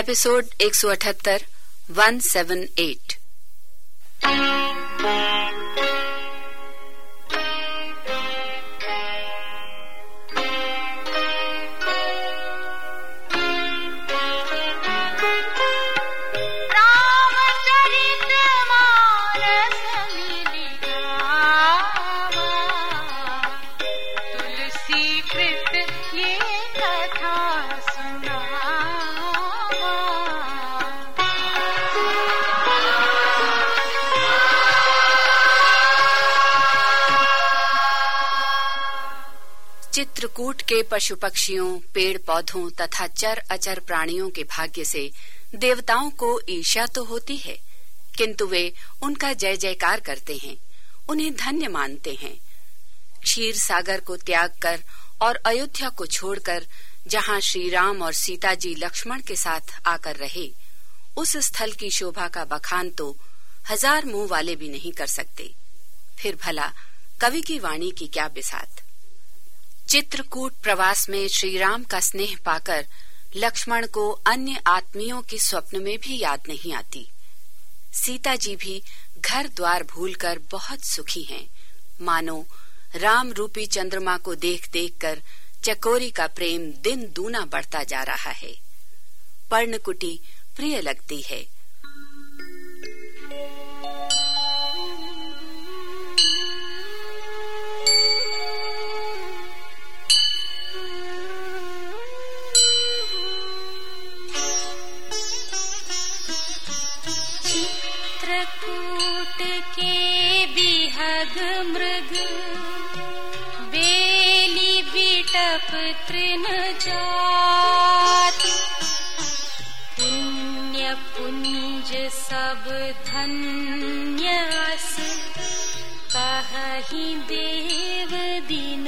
Episode एक सौ अठहत्तर वन सेवन एट। चित्रकूट के पशु पक्षियों पेड़ पौधों तथा चर अचर प्राणियों के भाग्य से देवताओं को ईर्ष्या तो होती है, किंतु वे उनका जय जयकार करते हैं, उन्हें धन्य मानते हैं। क्षीर सागर को त्याग कर और अयोध्या को छोड़कर, जहाँ श्री राम और सीता जी लक्ष्मण के साथ आकर रहे, उस स्थल की शोभा का बखान तो हज़ार मुँह वाले भी नहीं कर सकते। फिर भला कवि की वाणी की क्या बिसात? चित्रकूट प्रवास में श्री राम का स्नेह पाकर लक्ष्मण को अन्य आत्मियों के स्वप्न में भी याद नहीं आती। सीता जी भी घर द्वार भूलकर बहुत सुखी हैं। मानो राम रूपी चंद्रमा को देख देख कर चकोरी का प्रेम दिन दूना बढ़ता जा रहा है। पर्णकुटी प्रिय लगती है। तृण जाति पुण्य सब धन्यस कही देव दिन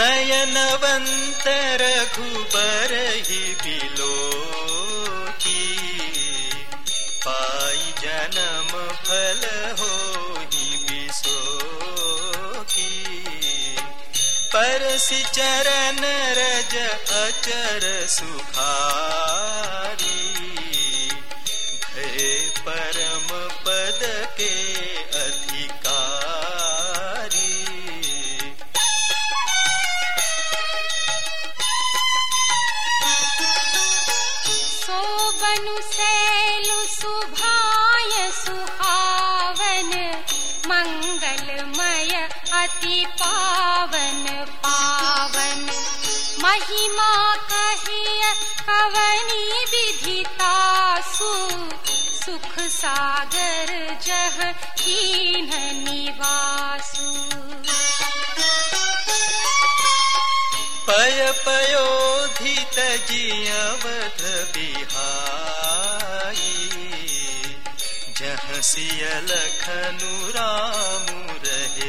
नयनवन्त रघुबर हि बिलो पाई जन्म फल हो बिसो परसि चरण रज अचर भय परम पद के सागर जह कीन निवासु। पय पयोधित जियवध बिहाई जह सिय लखनु रामु रहे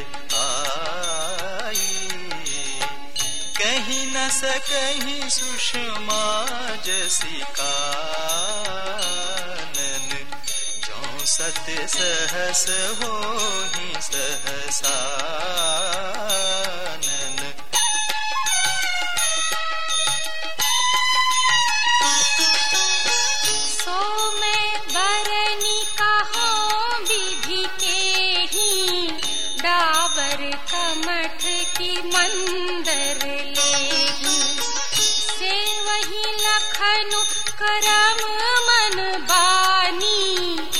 कहीं न सकहीं सुषमा जसिकानन जो सत्य सहस हो ही सहसानन सो मैं बरनी कहो विधि के ही डाबर कमठ की मंदर करम मन बानी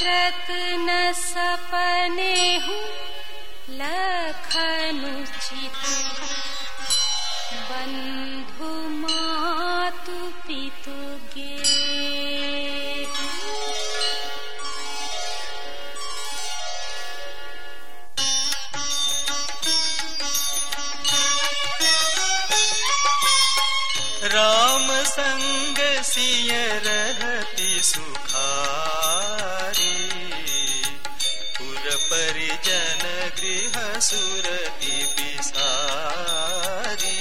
न सपने लखनुचित बंधु राम संग सिय रहती सुखारी। पुर परिजन गृह सुरति पिसारी।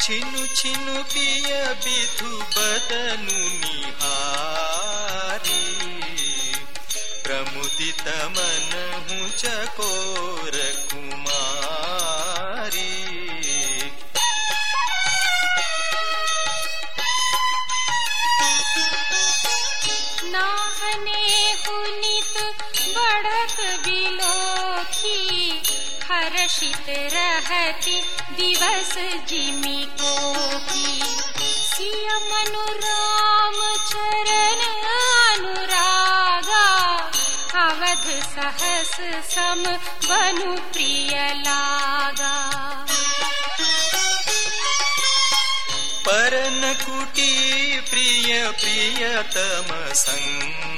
छिनु छिनु पिय विधु बदनु निहारी। प्रमुदित मन हूँ चकोर कुमारी हर्षित रहती दिवस जिमी को सिय मनुराम चरण अनुरागा अवध सहस सम बनु प्रिय लागा। परन कुटी प्रिय प्रियतम संगा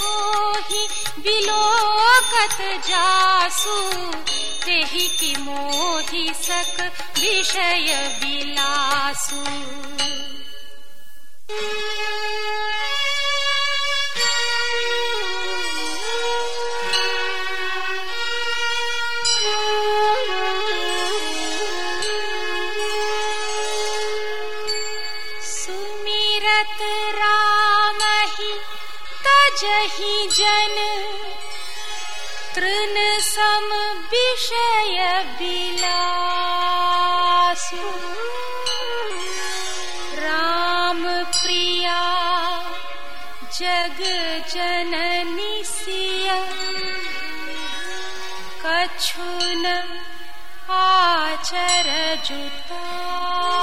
होहि बिलोकत जासु। मोहि सक विषय बिलासु तजहि जन तृण सम विषय बिलासु राम प्रिया जग जननी सिय। कछुन आचर जुतासु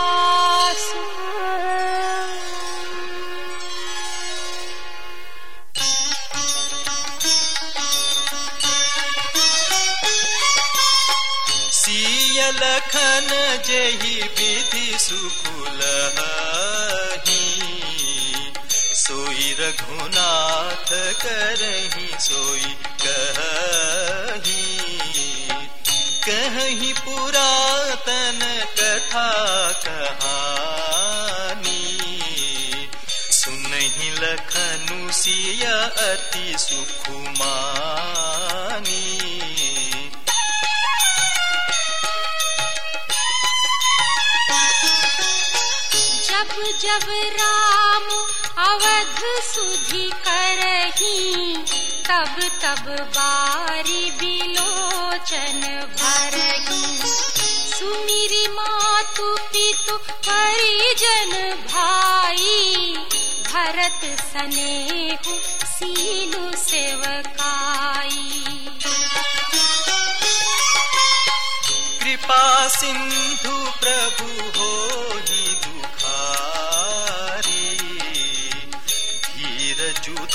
लखन जही विधि सुकुल सोई रघुनाथ करही सोई कही। पुरातन कथा कहानी। सुनहि सिय अति सुखुमानी जब जब राम अवध सुधि करही तब तब बारी बिलोचन भरही। सुमिरी मातु पितु परिजन भाई भरत सनेहु सीलु सेवकाई। कृपा सिंधु प्रभु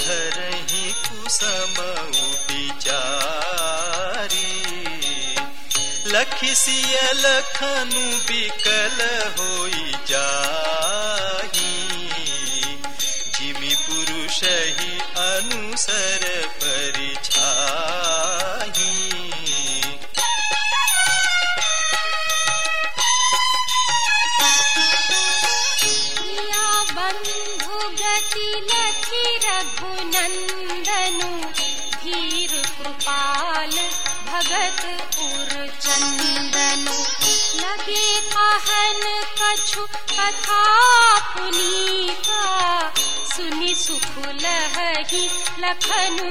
घर ही कुसम बिचारी लखिसिय लखनु बिकल होई जा भगत उर चंदनु। लगे कहन कछु कथा पुनीता। सुनि सुख लहही लखनु